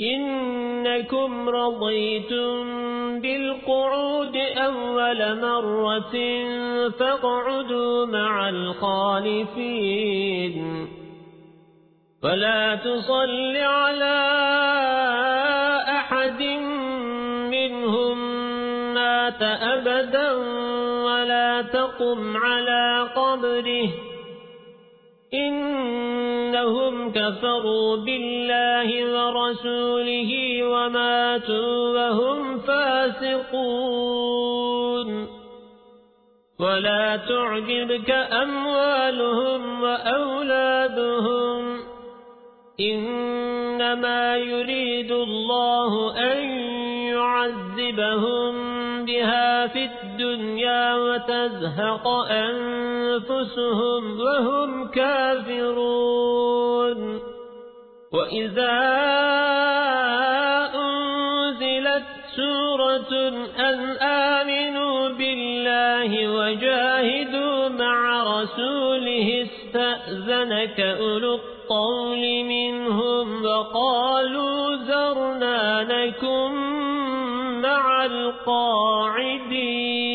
إنكم رضيتم بالقعود أول مرة فاقعدوا مع الخالفين. فلا تصل على أحد منهم مات أبدا ولا تقم على قبره. إنهم كفروا بالله ورسوله وماتوا وهم فاسقون. ولا تعجبك أموالهم وأولادهم. إنما يريد الله أن يعذبهم بها في الدنيا وتزهق أنفسهم وهم كافرون. وإذا أنزلت سورة أن آمنوا بالله وجاهدوا مع رسوله استأذنك أولو الطول منهم وقالوا ذرنا لكم مع القاعدين.